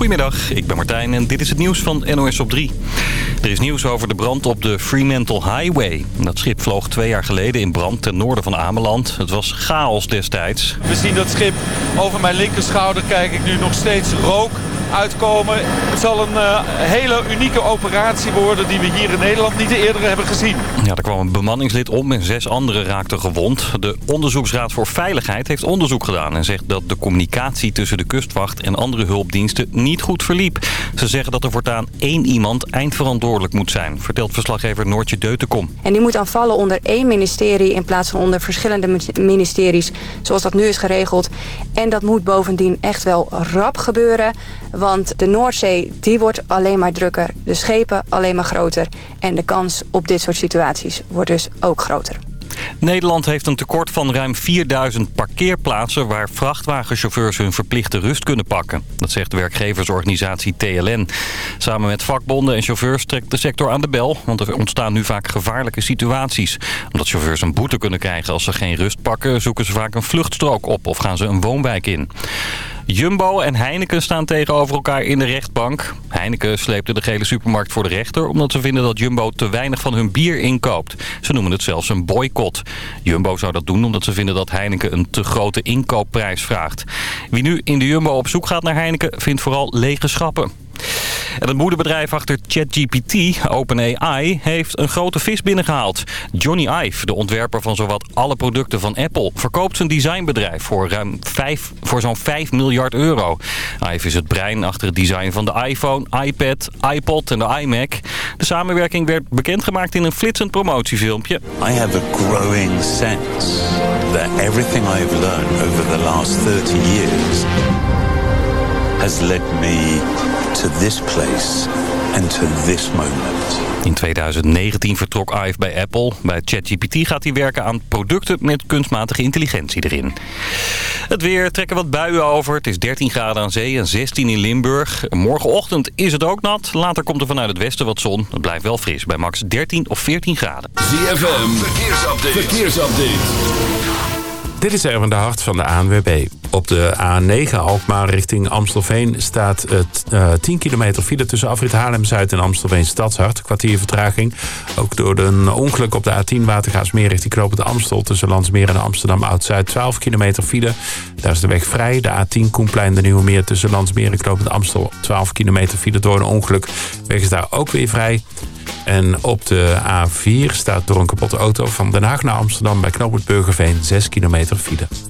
Goedemiddag, ik ben Martijn en dit is het nieuws van NOS op 3. Er is nieuws over de brand op de Fremantle Highway. Dat schip vloog twee jaar geleden in brand ten noorden van Ameland. Het was chaos destijds. We zien dat schip over mijn linkerschouder kijk ik nu nog steeds rook uitkomen. Het zal een uh, hele unieke operatie worden die we hier in Nederland niet eerder hebben gezien. Ja, er kwam een bemanningslid om en zes anderen raakten gewond. De Onderzoeksraad voor Veiligheid heeft onderzoek gedaan en zegt dat de communicatie tussen de kustwacht en andere hulpdiensten niet goed verliep. Ze zeggen dat er voortaan één iemand eindverantwoordelijk moet zijn, vertelt verslaggever Noortje Deutenkom. En die moet dan vallen onder één ministerie in plaats van onder verschillende ministeries, zoals dat nu is geregeld. En dat moet bovendien echt wel rap gebeuren. Want de Noordzee die wordt alleen maar drukker, de schepen alleen maar groter. En de kans op dit soort situaties wordt dus ook groter. Nederland heeft een tekort van ruim 4000 parkeerplaatsen... waar vrachtwagenchauffeurs hun verplichte rust kunnen pakken. Dat zegt werkgeversorganisatie TLN. Samen met vakbonden en chauffeurs trekt de sector aan de bel... want er ontstaan nu vaak gevaarlijke situaties. Omdat chauffeurs een boete kunnen krijgen als ze geen rust pakken... zoeken ze vaak een vluchtstrook op of gaan ze een woonwijk in. Jumbo en Heineken staan tegenover elkaar in de rechtbank. Heineken sleepte de gele supermarkt voor de rechter... omdat ze vinden dat Jumbo te weinig van hun bier inkoopt. Ze noemen het zelfs een boycott. Jumbo zou dat doen omdat ze vinden dat Heineken een te grote inkoopprijs vraagt. Wie nu in de Jumbo op zoek gaat naar Heineken... vindt vooral lege schappen. En het moederbedrijf achter ChatGPT, OpenAI, heeft een grote vis binnengehaald. Johnny Ive, de ontwerper van zowat alle producten van Apple, verkoopt zijn designbedrijf voor, ruim 5, voor zo'n 5 miljard euro. Ive is het brein achter het design van de iPhone, iPad, iPod en de iMac. De samenwerking werd bekendgemaakt in een flitsend promotiefilmpje. I have a growing sense that everything I've learned over the last 30 years has led me to this place and to this moment. In 2019 vertrok Ive bij Apple. Bij ChatGPT gaat hij werken aan producten met kunstmatige intelligentie erin. Het weer trekken wat buien over. Het is 13 graden aan zee en 16 in Limburg. Morgenochtend is het ook nat. Later komt er vanuit het westen wat zon. Het blijft wel fris bij max 13 of 14 graden. ZFM, verkeersupdate. verkeersupdate. Dit is Erwin de Hart van de ANWB. Op de A9 Alkmaar richting Amstelveen staat het uh, 10 kilometer file tussen Afrit Haarlem-Zuid en Amstelveen Stadshart. Kwartier vertraging. Ook door een ongeluk op de A10 Watergaasmeer richting Knopende Amstel tussen Landsmeer en Amsterdam Oud-Zuid. 12 kilometer file. Daar is de weg vrij. De A10 Koenplein de Nieuwe Meer tussen Landsmeer en Knopende Amstel. 12 kilometer file door een ongeluk. De weg is daar ook weer vrij. En op de A4 staat door een kapotte auto van Den Haag naar Amsterdam... bij knooppunt Burgerveen 6 kilometer file.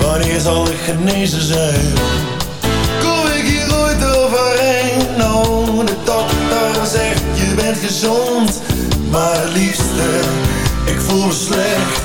Wanneer zal ik genezen zijn? Kom ik hier ooit overheen? Nou, de dokter zegt je bent gezond Maar liefste, ik voel me slecht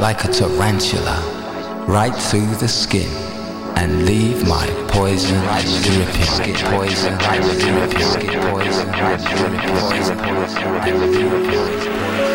like a tarantula right through the skin and leave my poison dripping, poison dripping, poison dripping, poison dripping.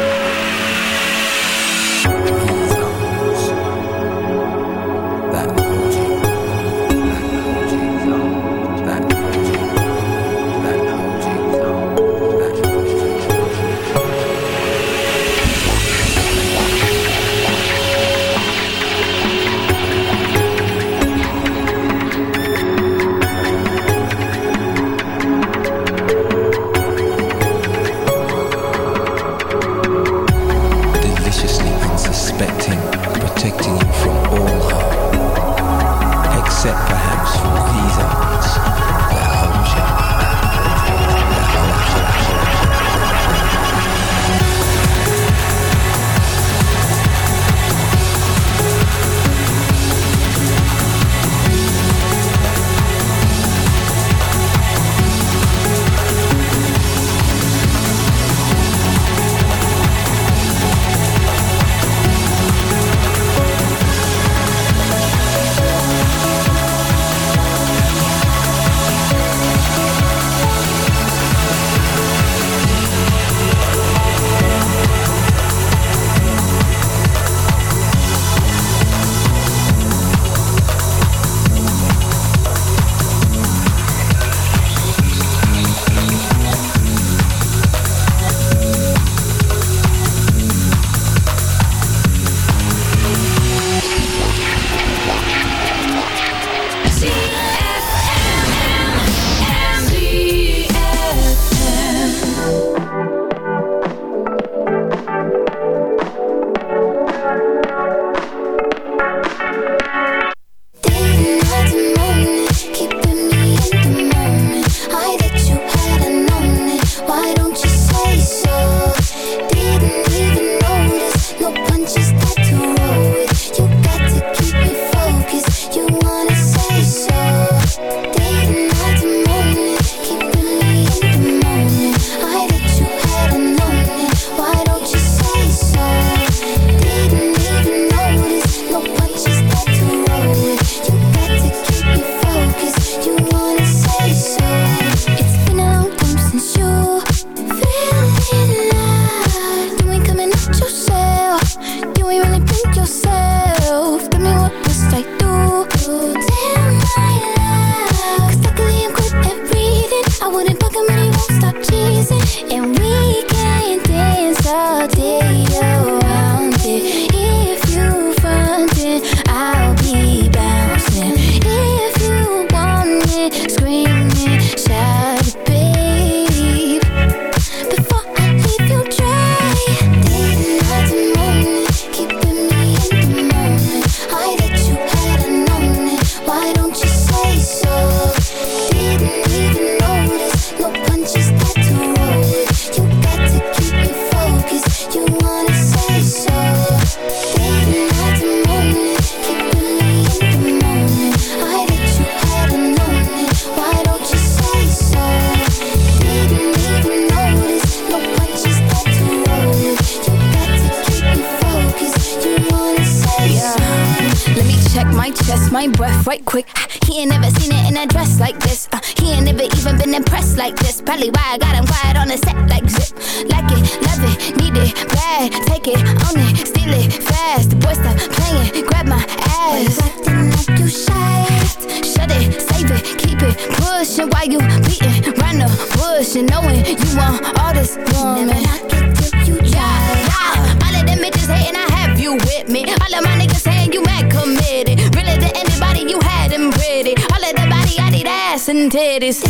you beating around the bush and knowing you want all this woman. Yeah, yeah. All of them bitches hating, I have you with me. All of my niggas you committed. Really anybody you had them pretty. All of body, ass and titties.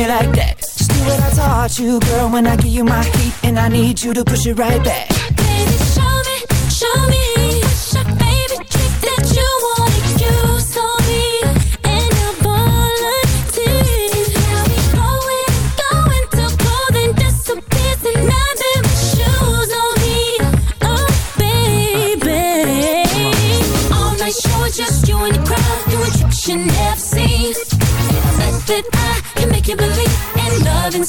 me like that. Just do what I taught you, girl. When I give you my heat And I need you to push it right back.